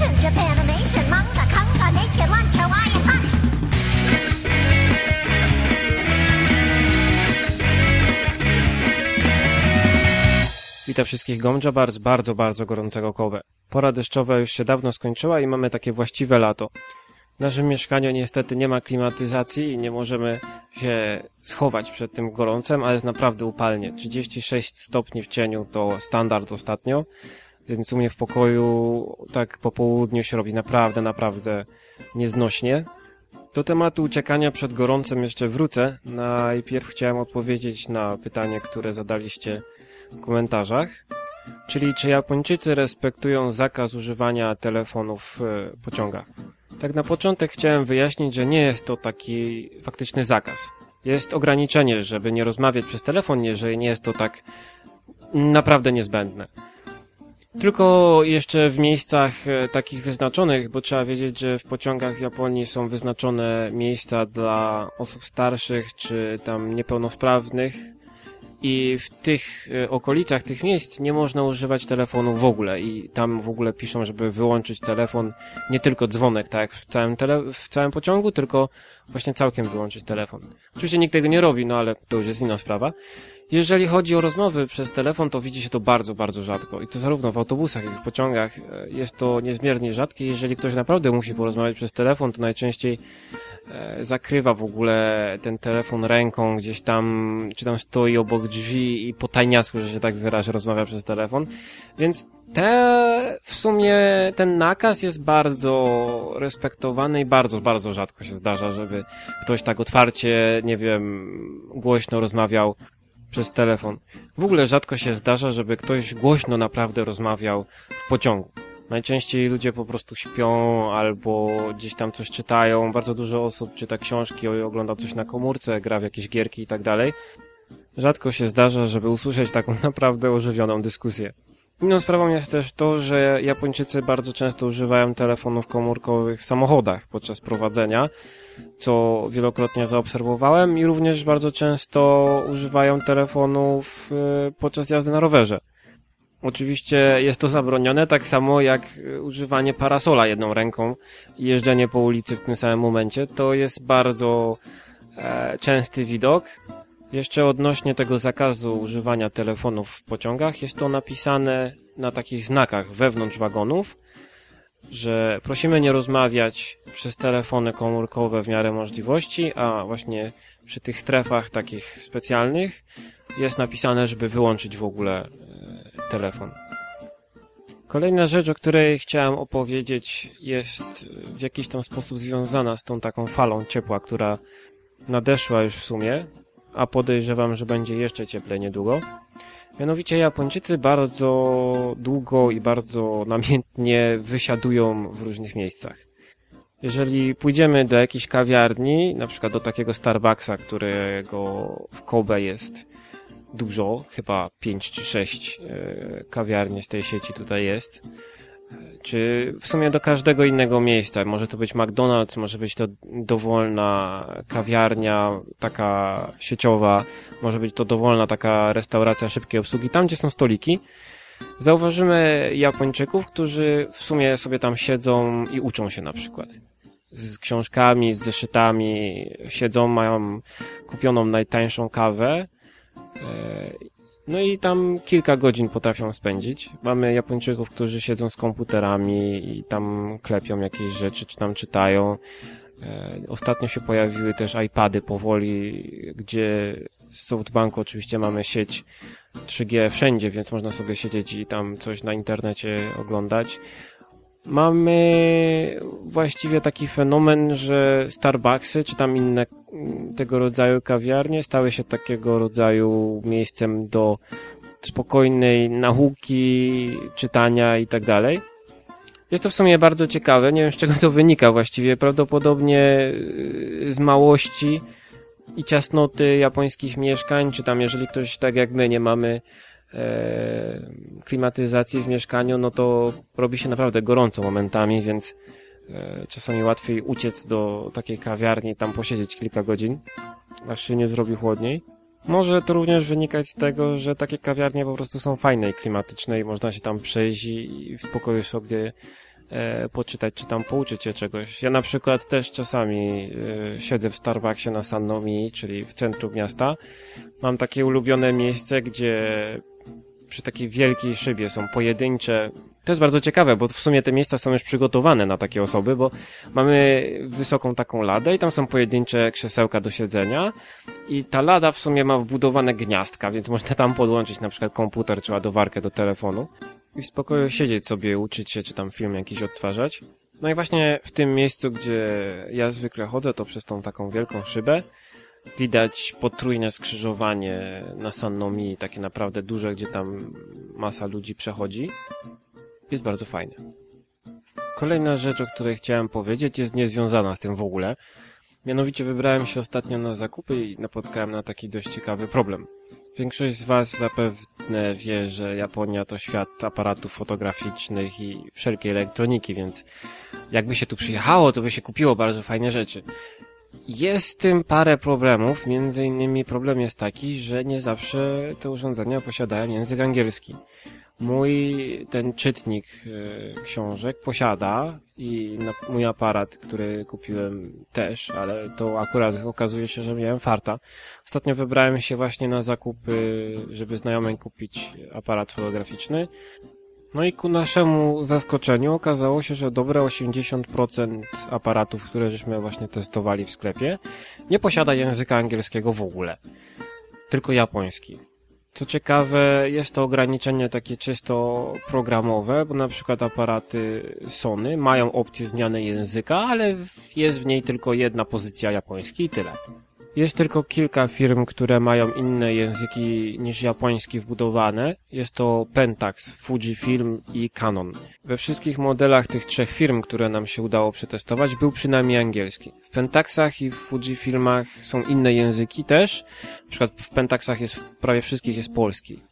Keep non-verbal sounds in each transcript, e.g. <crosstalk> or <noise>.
Funimation, Japanimation, manga, kanga, naked lunch, Hawaiian punch. Witam wszystkich Gomjaba z bardzo, bardzo gorącego Kobe. Pora deszczowa już się dawno skończyła i mamy takie właściwe lato. W naszym mieszkaniu niestety nie ma klimatyzacji i nie możemy się schować przed tym gorącem, ale jest naprawdę upalnie. 36 stopni w cieniu to standard ostatnio, więc u mnie w pokoju tak po południu się robi naprawdę, naprawdę nieznośnie. Do tematu uciekania przed gorącem jeszcze wrócę. Najpierw chciałem odpowiedzieć na pytanie, które zadaliście w komentarzach. Czyli czy Japończycy respektują zakaz używania telefonów w pociągach? Tak na początek chciałem wyjaśnić, że nie jest to taki faktyczny zakaz. Jest ograniczenie, żeby nie rozmawiać przez telefon, jeżeli nie jest to tak naprawdę niezbędne. Tylko jeszcze w miejscach e, takich wyznaczonych, bo trzeba wiedzieć, że w pociągach w Japonii są wyznaczone miejsca dla osób starszych czy tam niepełnosprawnych i w tych e, okolicach tych miejsc nie można używać telefonu w ogóle i tam w ogóle piszą, żeby wyłączyć telefon, nie tylko dzwonek, tak jak w całym, tele, w całym pociągu, tylko właśnie całkiem wyłączyć telefon. Oczywiście nikt tego nie robi, no ale to już jest inna sprawa. Jeżeli chodzi o rozmowy przez telefon, to widzi się to bardzo, bardzo rzadko. I to zarówno w autobusach, jak i w pociągach e, jest to niezmiernie rzadkie. Jeżeli ktoś naprawdę musi porozmawiać przez telefon, to najczęściej zakrywa w ogóle ten telefon ręką gdzieś tam, czy tam stoi obok drzwi i po tajniasku, że się tak wyrażę, rozmawia przez telefon. Więc te, w sumie ten nakaz jest bardzo respektowany i bardzo, bardzo rzadko się zdarza, żeby ktoś tak otwarcie, nie wiem, głośno rozmawiał przez telefon. W ogóle rzadko się zdarza, żeby ktoś głośno naprawdę rozmawiał w pociągu. Najczęściej ludzie po prostu śpią albo gdzieś tam coś czytają. Bardzo dużo osób czyta książki, ogląda coś na komórce, gra w jakieś gierki i tak dalej. Rzadko się zdarza, żeby usłyszeć taką <laughs> naprawdę ożywioną dyskusję. Inną sprawą jest też to, że Japończycy bardzo często używają telefonów komórkowych w samochodach podczas prowadzenia, co wielokrotnie zaobserwowałem i również bardzo często używają telefonów y, podczas jazdy na rowerze. Oczywiście jest to zabronione, tak samo jak używanie parasola jedną ręką i jeżdżenie po ulicy w tym samym momencie. To jest bardzo e, częsty widok. Jeszcze odnośnie tego zakazu używania telefonów w pociągach, jest to napisane na takich znakach wewnątrz wagonów, że prosimy nie rozmawiać przez telefony komórkowe w miarę możliwości, a właśnie przy tych strefach takich specjalnych jest napisane, żeby wyłączyć w ogóle e, telefon. Kolejna rzecz, o której chciałem opowiedzieć, jest w jakiś tam sposób związana z tą taką falą ciepła, która nadeszła już w sumie, a podejrzewam, że będzie jeszcze cieplej niedługo. Mianowicie Japończycy bardzo długo i bardzo namiętnie wysiadują w różnych miejscach. Jeżeli pójdziemy do jakiejś kawiarni, na przykład do takiego Starbucksa, którego w Kobe jest dużo, chyba 5 czy 6 e, kawiarni z tej sieci tutaj jest, czy w sumie do każdego innego miejsca. Może to być McDonald's, może być to dowolna kawiarnia, taka sieciowa, może być to dowolna taka restauracja szybkiej obsługi, tam gdzie są stoliki. Zauważymy Japończyków, którzy w sumie sobie tam siedzą i uczą się na przykład. Z książkami, z zeszytami, siedzą, mają kupioną najtańszą kawę e, no i tam kilka godzin potrafią spędzić. Mamy Japończyków, którzy siedzą z komputerami i tam klepią jakieś rzeczy, czy tam czytają. E, ostatnio się pojawiły też iPady powoli, gdzie z SoftBanku oczywiście mamy sieć 3G wszędzie, więc można sobie siedzieć i tam coś na internecie oglądać. Mamy właściwie taki fenomen, że Starbucksy czy tam inne tego rodzaju kawiarnie stały się takiego rodzaju miejscem do spokojnej nauki, czytania i tak dalej. Jest to w sumie bardzo ciekawe. Nie wiem, z czego to wynika właściwie. Prawdopodobnie z małości i ciasnoty japońskich mieszkań, czy tam jeżeli ktoś tak jak my nie mamy klimatyzacji w mieszkaniu, no to robi się naprawdę gorąco momentami, więc e, czasami łatwiej uciec do takiej kawiarni, tam posiedzieć kilka godzin, aż się nie zrobi chłodniej. Może to również wynikać z tego, że takie kawiarnie po prostu są fajne i klimatyczne i można się tam przejść i w spokoju sobie e, poczytać, czy tam pouczyć się czegoś. Ja na przykład też czasami e, siedzę w Starbucksie na Sannomi, czyli w centrum miasta. Mam takie ulubione miejsce, gdzie przy takiej wielkiej szybie są pojedyncze. To jest bardzo ciekawe, bo w sumie te miejsca są już przygotowane na takie osoby, bo mamy wysoką taką ladę i tam są pojedyncze krzesełka do siedzenia i ta lada w sumie ma wbudowane gniazdka, więc można tam podłączyć na przykład komputer czy ładowarkę do telefonu i w spokoju siedzieć sobie, uczyć się, czy tam film jakiś odtwarzać. No i właśnie w tym miejscu, gdzie ja zwykle chodzę, to przez tą taką wielką szybę, widać potrójne skrzyżowanie na Sannomi, takie naprawdę duże, gdzie tam masa ludzi przechodzi. Jest bardzo fajne. Kolejna rzecz, o której chciałem powiedzieć, jest niezwiązana z tym w ogóle. Mianowicie wybrałem się ostatnio na zakupy i napotkałem na taki dość ciekawy problem. Większość z Was zapewne wie, że Japonia to świat aparatów fotograficznych i wszelkiej elektroniki, więc jakby się tu przyjechało, to by się kupiło bardzo fajne rzeczy. Jest z tym parę problemów, między innymi problem jest taki, że nie zawsze te urządzenia posiadają język angielski. Mój ten czytnik e, książek posiada i mój aparat, który kupiłem też, ale to akurat okazuje się, że miałem farta. Ostatnio wybrałem się właśnie na zakupy, żeby znajomej kupić aparat fotograficzny. No i ku naszemu zaskoczeniu okazało się, że dobre 80% aparatów, które żeśmy właśnie testowali w sklepie, nie posiada języka angielskiego w ogóle. Tylko japoński. Co ciekawe, jest to ograniczenie takie czysto programowe, bo na przykład aparaty Sony mają opcję zmiany języka, ale jest w niej tylko jedna pozycja japoński i tyle. Jest tylko kilka firm, które mają inne języki niż japoński wbudowane. Jest to Pentax, Fujifilm i Canon. We wszystkich modelach tych trzech firm, które nam się udało przetestować, był przynajmniej angielski. W Pentaxach i w Fujifilmach są inne języki też. Na przykład w Pentaxach jest, prawie wszystkich jest polski.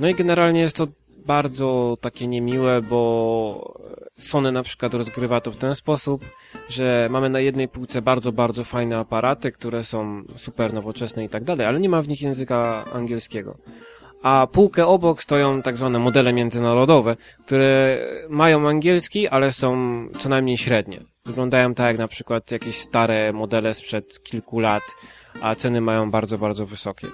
No i generalnie jest to bardzo takie niemiłe, bo Sony na przykład rozgrywa to w ten sposób, że mamy na jednej półce bardzo, bardzo fajne aparaty, które są super nowoczesne i tak dalej, ale nie ma w nich języka angielskiego. A półkę obok stoją tak zwane modele międzynarodowe, które mają angielski, ale są co najmniej średnie. Wyglądają tak jak na przykład jakieś stare modele sprzed kilku lat, a ceny mają bardzo, bardzo wysokie.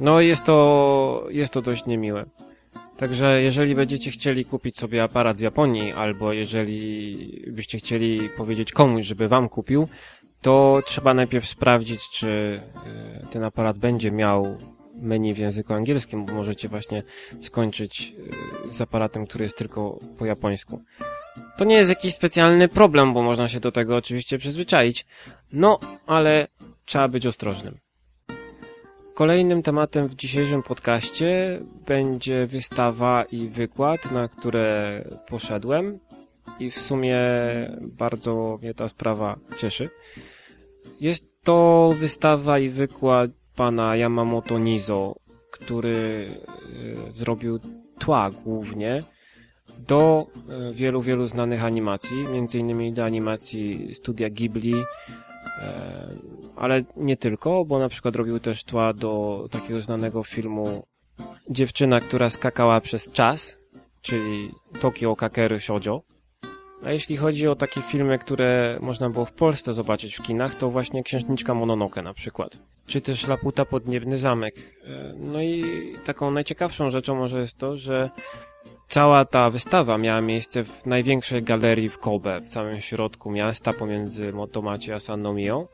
No jest to, jest to dość niemiłe. Także jeżeli będziecie chcieli kupić sobie aparat w Japonii, albo jeżeli byście chcieli powiedzieć komuś, żeby wam kupił, to trzeba najpierw sprawdzić, czy e, ten aparat będzie miał menu w języku angielskim, bo możecie właśnie skończyć e, z aparatem, który jest tylko po japońsku. To nie jest jakiś specjalny problem, bo można się do tego oczywiście przyzwyczaić. No, ale trzeba być ostrożnym. Kolejnym tematem w dzisiejszym podcaście będzie wystawa i wykład, na które poszedłem i w sumie bardzo mnie ta sprawa cieszy. Jest to wystawa i wykład pana Yamamoto Nizo, który e, zrobił tła głównie do e, wielu, wielu znanych animacji, między innymi do animacji studia Ghibli, ale nie tylko, bo na przykład robił też tła do takiego znanego filmu Dziewczyna, która skakała przez czas, czyli Tokio Kakeru Shoujo. A jeśli chodzi o takie filmy, które można było w Polsce zobaczyć w kinach, to właśnie Księżniczka Mononoke na przykład. Czy też Laputa Podniebny Zamek. E, no i taką najciekawszą rzeczą może jest to, że Cała ta wystawa miała miejsce w największej galerii w Kobe, w samym środku miasta, pomiędzy Motomachi a Sannomią.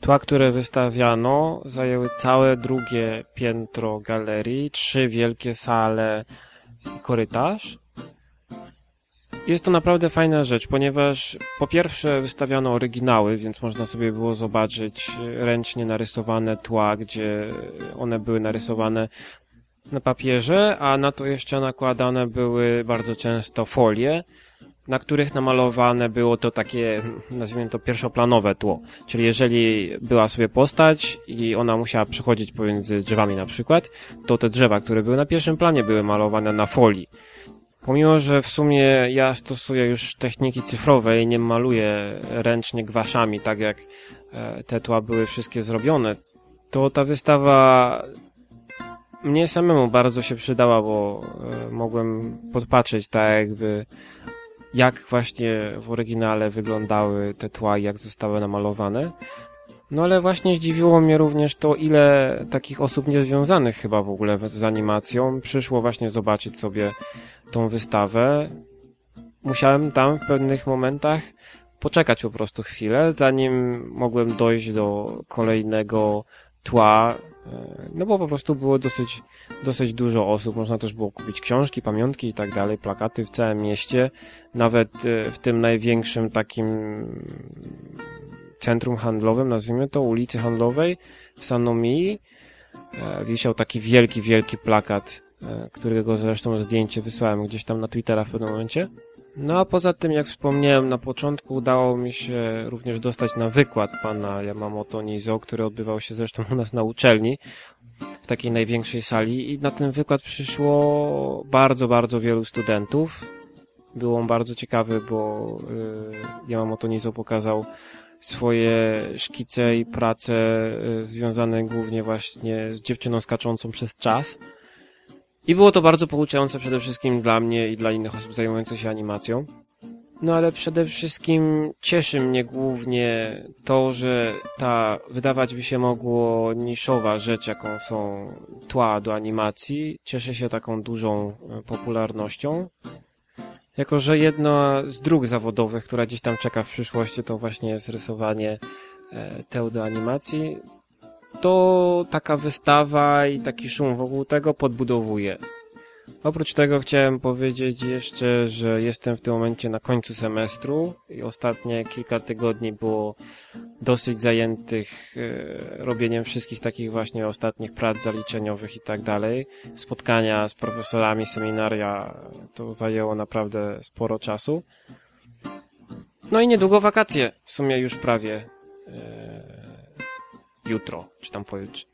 Tła, które wystawiano, zajęły całe drugie piętro galerii, trzy wielkie sale i korytarz. Jest to naprawdę fajna rzecz, ponieważ po pierwsze wystawiano oryginały, więc można sobie było zobaczyć ręcznie narysowane tła, gdzie one były narysowane na papierze, a na to jeszcze nakładane były bardzo często folie, na których namalowane było to takie, nazwijmy to pierwszoplanowe tło. Czyli jeżeli była sobie postać i ona musiała przechodzić pomiędzy drzewami na przykład, to te drzewa, które były na pierwszym planie, były malowane na folii. Pomimo, że w sumie ja stosuję już techniki cyfrowe i nie maluję ręcznie gwaszami, tak jak e, te tła były wszystkie zrobione, to ta wystawa mnie samemu bardzo się przydała, bo e, mogłem podpatrzeć tak jakby jak właśnie w oryginale wyglądały te tła i jak zostały namalowane. No ale właśnie zdziwiło mnie również to, ile takich osób niezwiązanych chyba w ogóle z animacją przyszło właśnie zobaczyć sobie tą wystawę. Musiałem tam w pewnych momentach poczekać po prostu chwilę, zanim mogłem dojść do kolejnego tła, no bo po prostu było dosyć, dosyć dużo osób, można też było kupić książki, pamiątki i tak dalej, plakaty w całym mieście, nawet e, w tym największym takim centrum handlowym, nazwijmy to, ulicy handlowej w Sanomii, e, wisiał taki wielki, wielki plakat, którego zresztą zdjęcie wysłałem gdzieś tam na Twittera w pewnym momencie. No a poza tym, jak wspomniałem na początku, udało mi się również dostać na wykład pana Yamamoto Nizo, który odbywał się zresztą u nas na uczelni, w takiej największej sali i na ten wykład przyszło bardzo, bardzo wielu studentów. Był on bardzo ciekawy, bo y, Yamamoto Nizo pokazał swoje szkice i prace y, związane głównie właśnie z dziewczyną skaczącą przez czas. I było to bardzo pouczające przede wszystkim dla mnie i dla innych osób zajmujących się animacją. No ale przede wszystkim cieszy mnie głównie to, że ta wydawać by się mogło niszowa rzecz, jaką są tła do animacji, cieszy się taką dużą e, popularnością. Jako, że jedna z dróg zawodowych, która gdzieś tam czeka w przyszłości, to właśnie jest rysowanie e, teł do animacji, to taka wystawa i taki szum wokół tego podbudowuje. Oprócz tego chciałem powiedzieć jeszcze, że jestem w tym momencie na końcu semestru i ostatnie kilka tygodni było dosyć zajętych e, robieniem wszystkich takich właśnie ostatnich prac zaliczeniowych i tak dalej. Spotkania z profesorami, seminaria, to zajęło naprawdę sporo czasu. No i niedługo wakacje, w sumie już prawie. Jutro, czy tam pojutrze.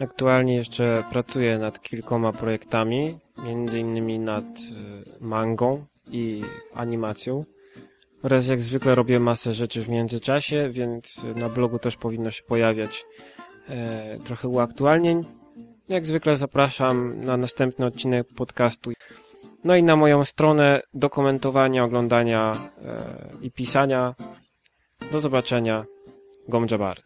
Aktualnie jeszcze pracuję nad kilkoma projektami, między innymi nad e, mangą i animacją. Oraz jak zwykle robię masę rzeczy w międzyczasie, więc na blogu też powinno się pojawiać e, trochę uaktualnień. Jak zwykle zapraszam na następny odcinek podcastu. No i na moją stronę do komentowania, oglądania e, i pisania. Do zobaczenia. Gomjabar.